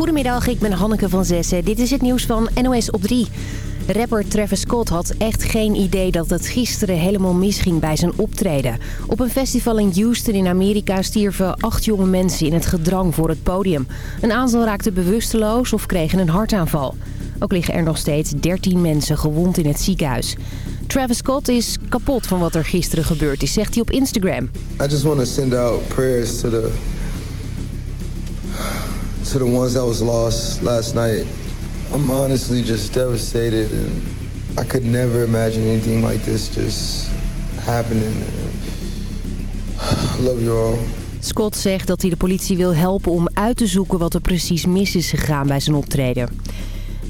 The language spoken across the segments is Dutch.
Goedemiddag, ik ben Hanneke van Zessen. Dit is het nieuws van NOS op 3. Rapper Travis Scott had echt geen idee dat het gisteren helemaal misging bij zijn optreden. Op een festival in Houston in Amerika stierven acht jonge mensen in het gedrang voor het podium. Een aantal raakte bewusteloos of kregen een hartaanval. Ook liggen er nog steeds 13 mensen gewond in het ziekenhuis. Travis Scott is kapot van wat er gisteren gebeurd is, zegt hij op Instagram. I just want prayers to the to the ones that was lost last night. I'm honestly just devastated and I could never imagine anything like this just happening. I love you all. Scott zegt dat hij de politie wil helpen om uit te zoeken wat er precies mis is gegaan bij zijn optreden.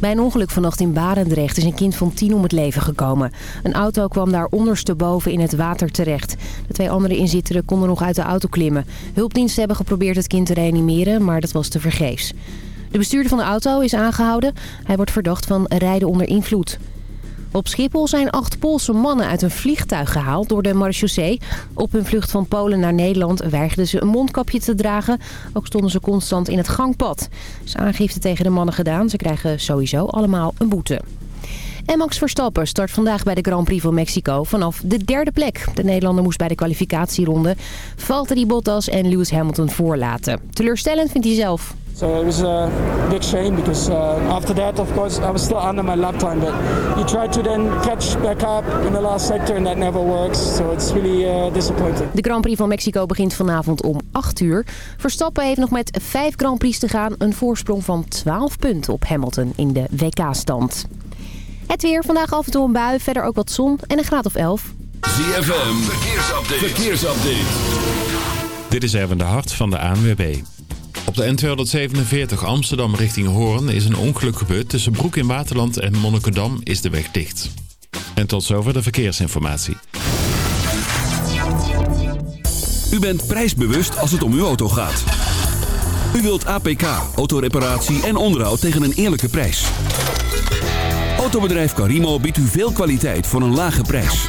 Bij een ongeluk vannacht in Barendrecht is een kind van tien om het leven gekomen. Een auto kwam daar ondersteboven in het water terecht. De twee andere inzitteren konden nog uit de auto klimmen. Hulpdiensten hebben geprobeerd het kind te reanimeren, maar dat was tevergeefs. De bestuurder van de auto is aangehouden. Hij wordt verdacht van rijden onder invloed. Op Schiphol zijn acht Poolse mannen uit een vliegtuig gehaald door de marechaussee. Op hun vlucht van Polen naar Nederland weigerden ze een mondkapje te dragen. Ook stonden ze constant in het gangpad. Is aangifte tegen de mannen gedaan. Ze krijgen sowieso allemaal een boete. En Max Verstappen start vandaag bij de Grand Prix van Mexico vanaf de derde plek. De Nederlander moest bij de kwalificatieronde Valtteri Bottas en Lewis Hamilton voorlaten. Teleurstellend vindt hij zelf. So it was a big shame because uh, after that, of course, I was still under my lap time. But you try to then catch back up in the last sector and that never works. So it's really uh, disappointing. De Grand Prix van Mexico begint vanavond om 8 uur. Verstappen heeft nog met 5 Grand Prix te gaan een voorsprong van 12 punten op Hamilton in de WK-stand. Het weer, vandaag af en toe een bui, verder ook wat zon en een graad of 11. ZFM, verkeersupdate. verkeersupdate. Dit is even de hart van de ANWB. Op de N247 Amsterdam richting Hoorn is een ongeluk gebeurd. Tussen Broek in Waterland en Monnikendam is de weg dicht. En tot zover de verkeersinformatie. U bent prijsbewust als het om uw auto gaat. U wilt APK, autoreparatie en onderhoud tegen een eerlijke prijs. Autobedrijf Carimo biedt u veel kwaliteit voor een lage prijs.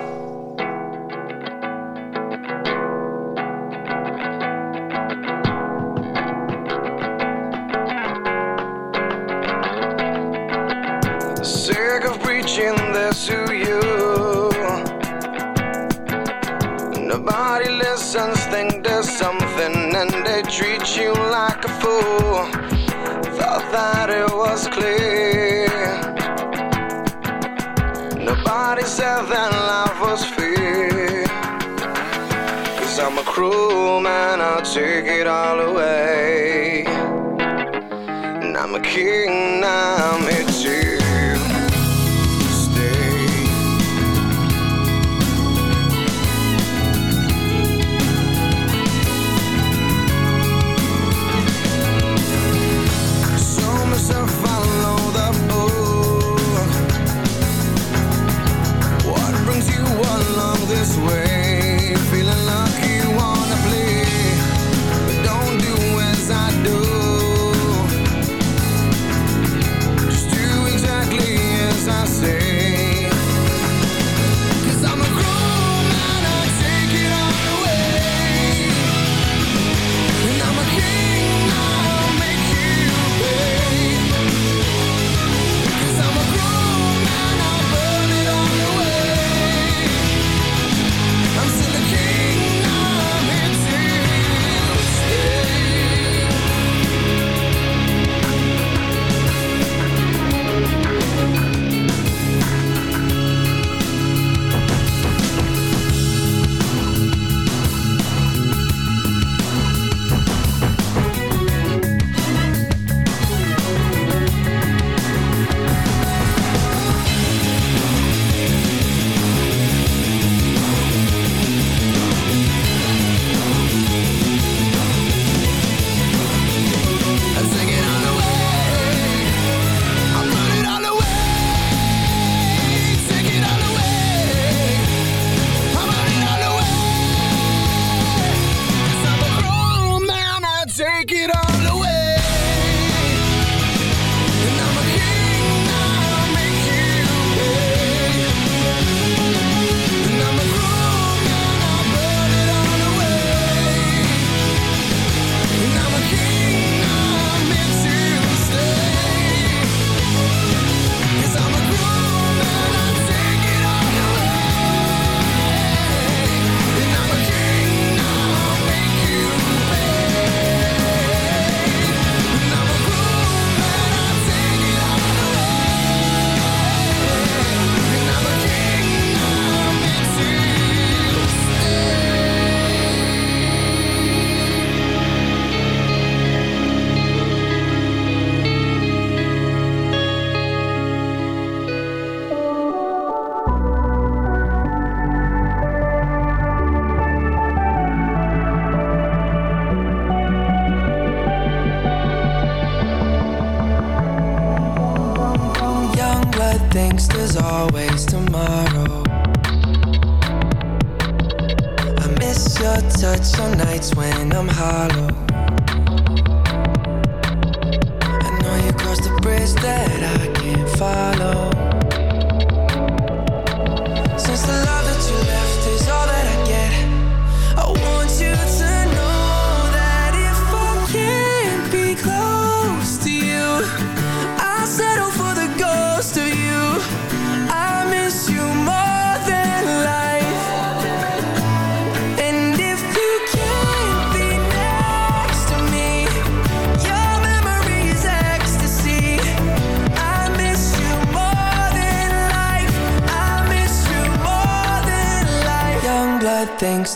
Cruel man, I'll take it all away. And I'm a king, now I'm here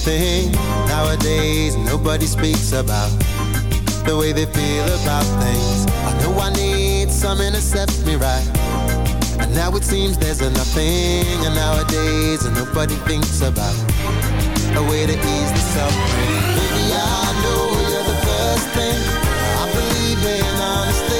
thing. Nowadays, nobody speaks about the way they feel about things. I know I need something to set me right. And now it seems there's a nothing. And nowadays, nobody thinks about a way to ease the suffering. Baby, I know you're the first thing. I believe in honestly.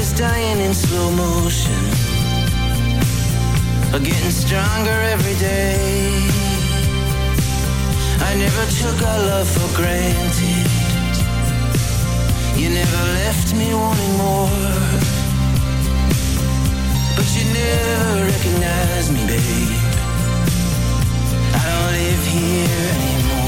just dying in slow motion. But getting stronger every day. I never took our love for granted. You never left me wanting more. But you never recognized me, babe. I don't live here anymore.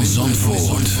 Van Zandvoort.